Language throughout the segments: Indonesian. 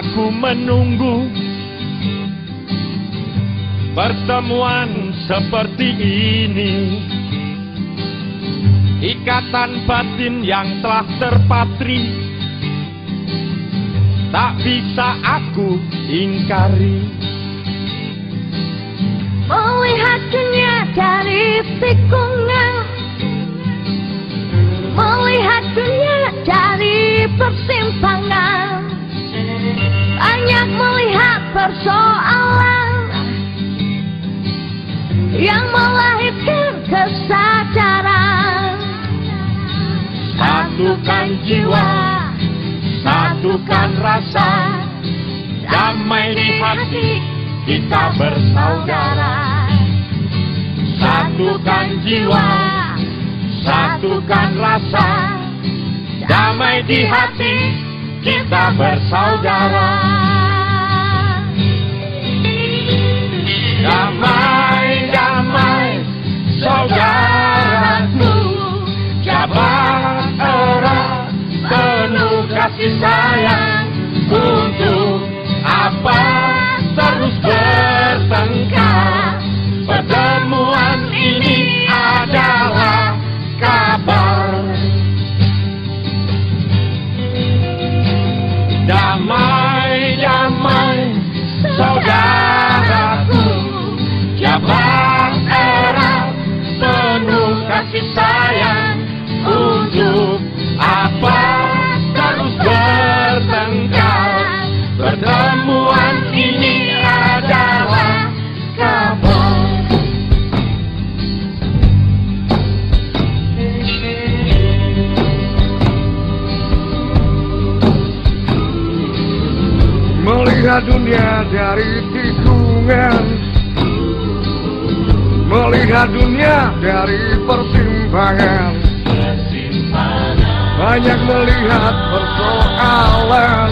aku menunggu Pertemuan seperti ini. Ikatan batin yang telah terpatri Tak bisa aku ingkari. Melihat dunia dari tikungan. Melihat dunia dari persimpangan Banyak melihat persoalan Yang melahirkan kesadaran. Satukan jiwa, satukan rasa Damai di hati, kita bersaudara. Satukan jiwa, satukan rasa Damai di hati, kita bersaudara saudaraku Jabat erat kasih sayang Untuk apa terus bertengkar Melihat dunia dari tikungan. Melihat dunia dari persimpangan. Banyak melihat persoalan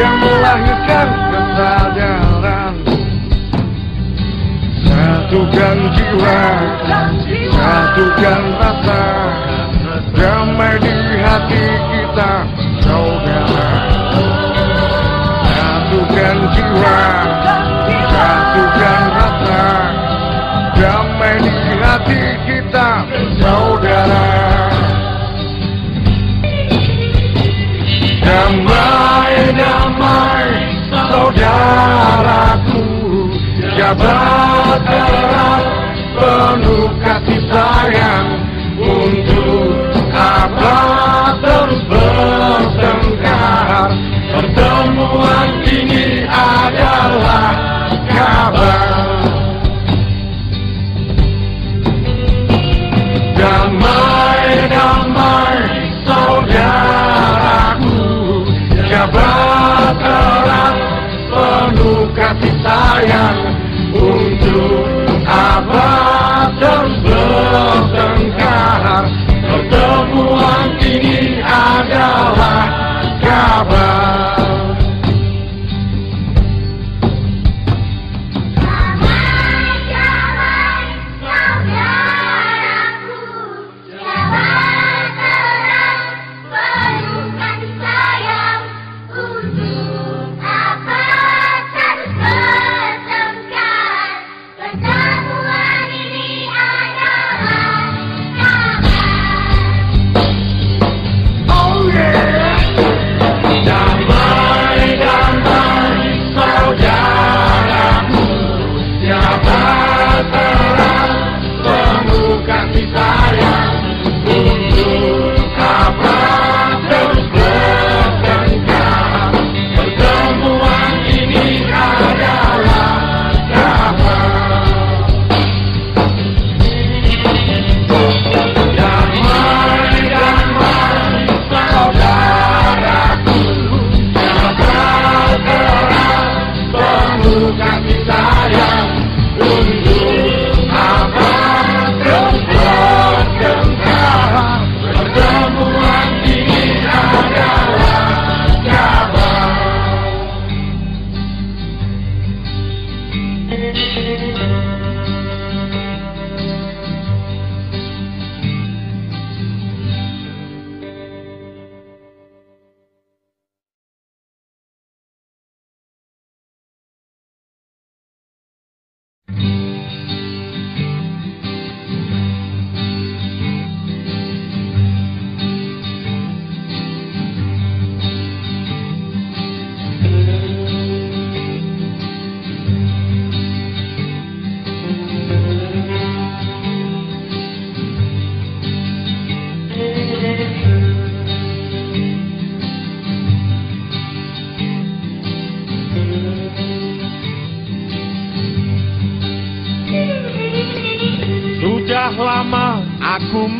Yang melahirkan kesadaran. Satukan jiwa Satukan rasa. Damai di hati kita Saudara Satukan jiwa Satukan rasa. Damai di hati kita Saudara. Damai, damai Saudaraku. Jabat erat Penuh kasih sayang. Untuk apa terus bertengkar Pertemuan ini adalah penuh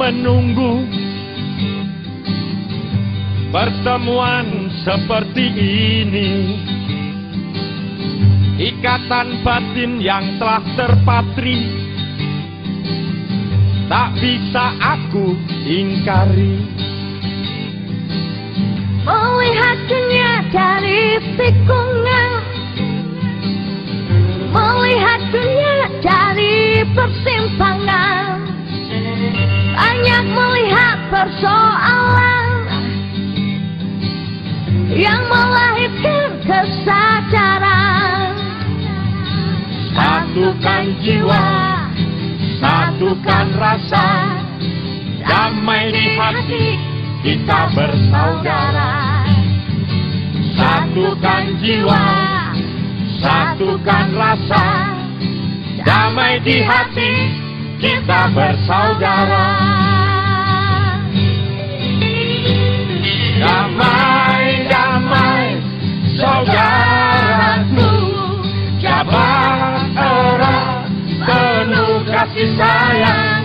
menunggu. Pertemuan seperti ini. Ikatan batin yang telah terpatri. Tak bisa aku ingkari. Melihat dunia dari tikungan. Melihat dunia dari persimpangan Banyak melihat persoalan yang melahirkan kesadaran. Satukan jiwa, satukan rasa, damai di hati, kita bersaudara. Satukan jiwa, satukan rasa, damai di hati, kita bersaudara. Damai, damai, saudaraku, jabat erat, penuh kasih sayang,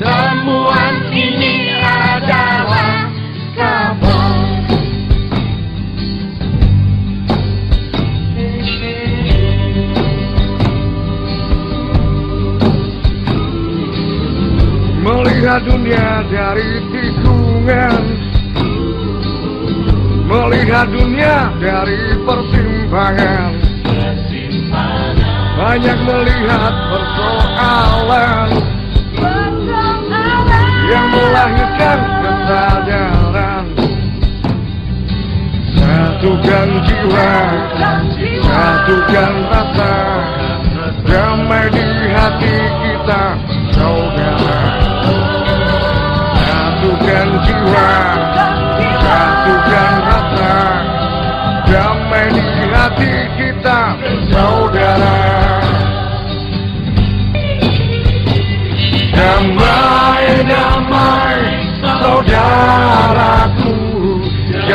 Melihat dunia dari tikungan. Melihat dunia dari persimpangan. Banyak melihat persoalan melahirkan kesadaran Satukan jiwa Satukan rasa. Damai di hati kita Saudara Satukan jiwa Satukan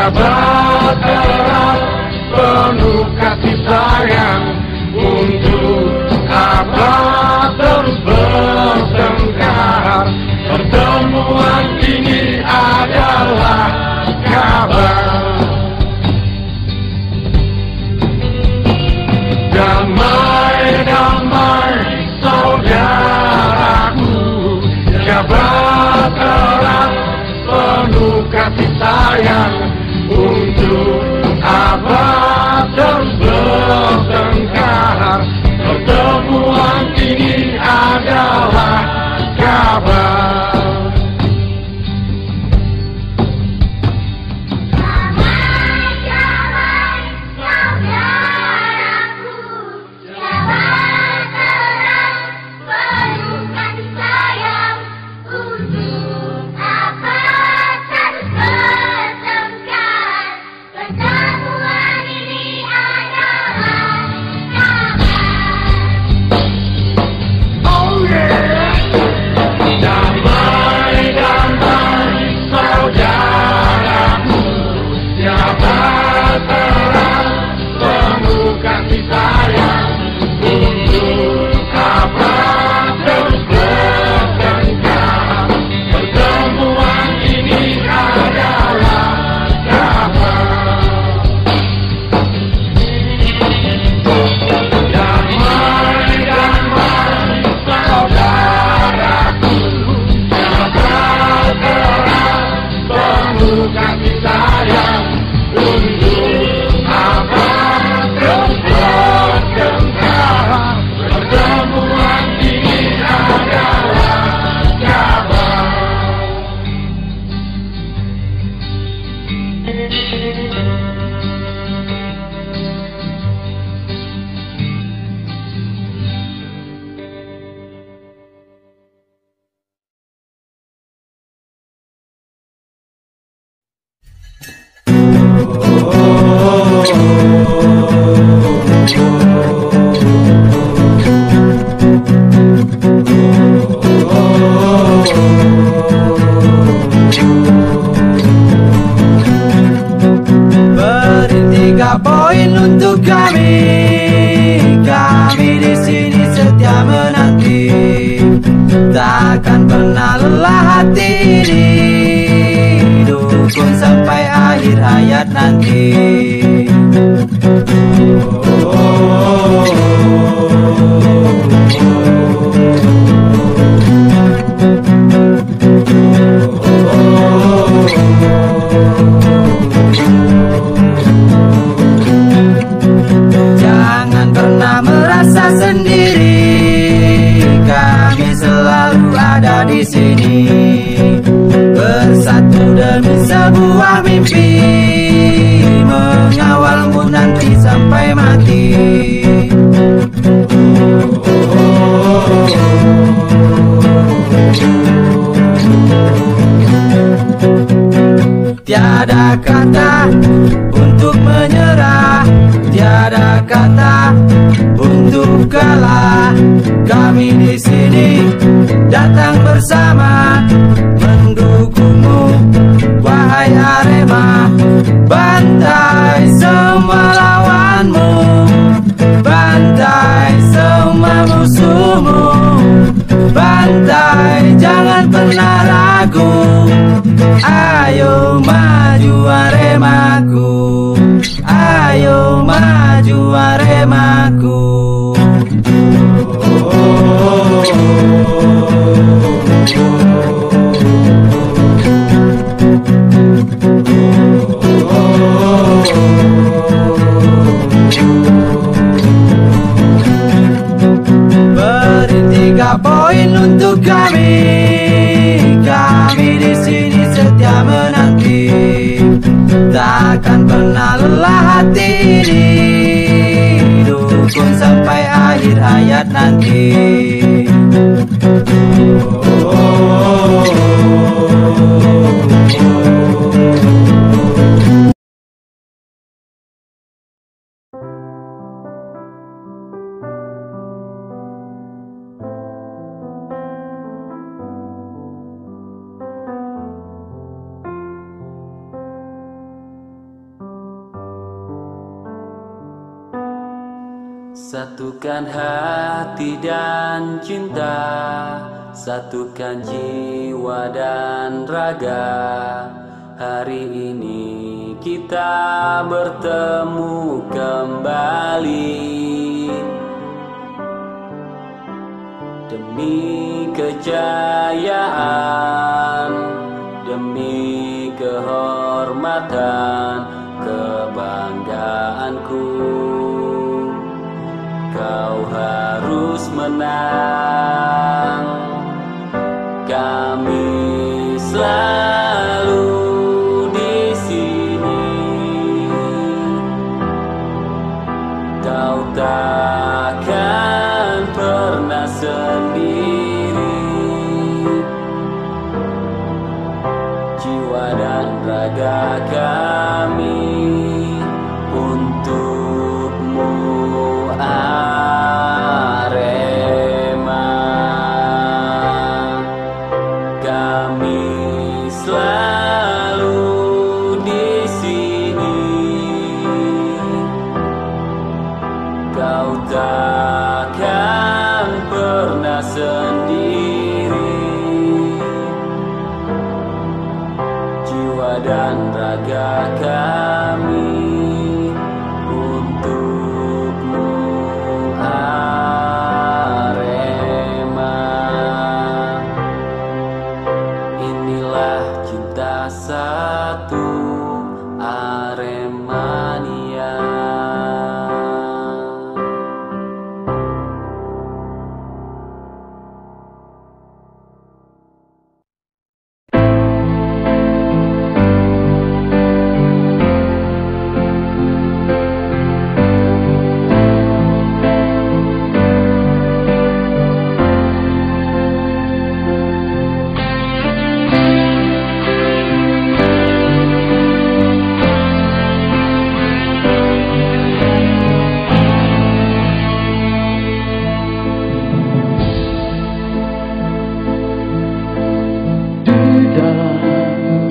Erat Penuh kasih sayang say Satukan jiwa dan raga. Hari ini kita bertemu kembali. Demi kejayaan Demi kehormatan Kebanggaanku. Kau harus menang.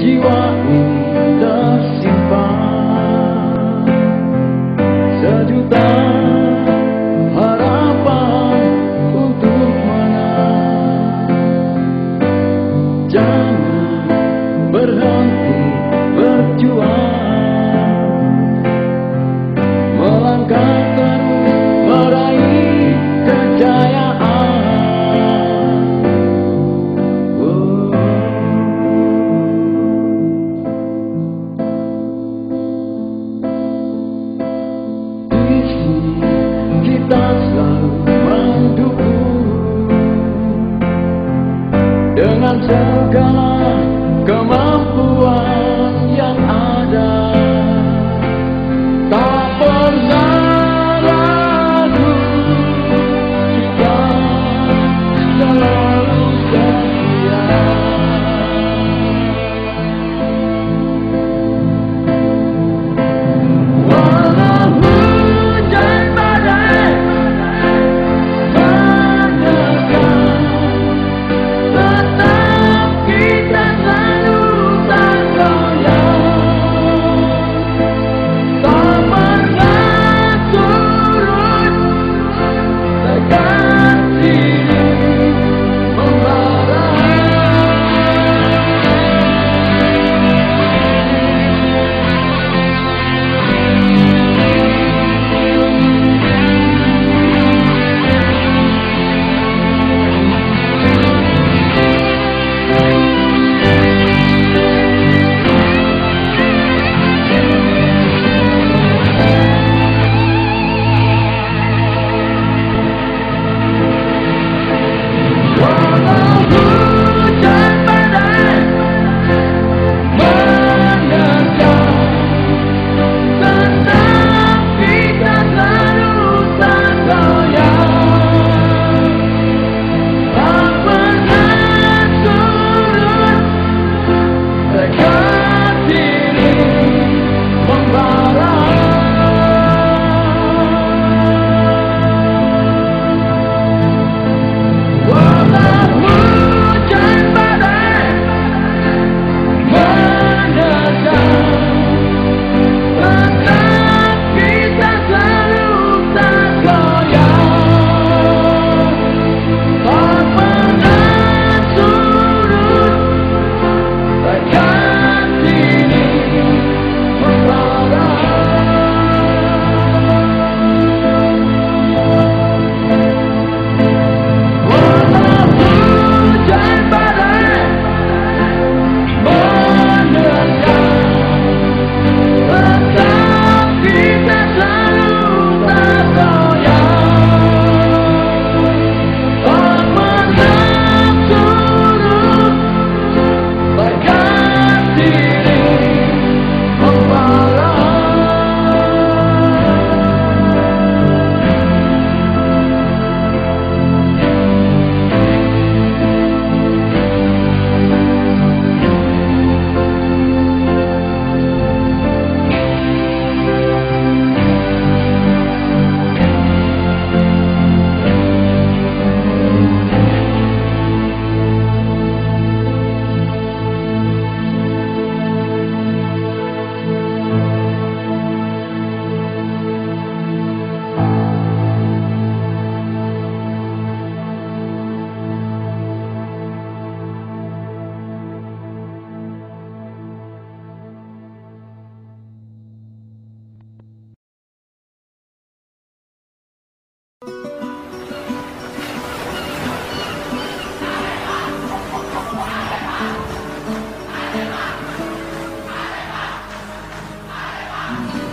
jiwa ini Wow.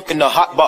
Cooking, the hot box.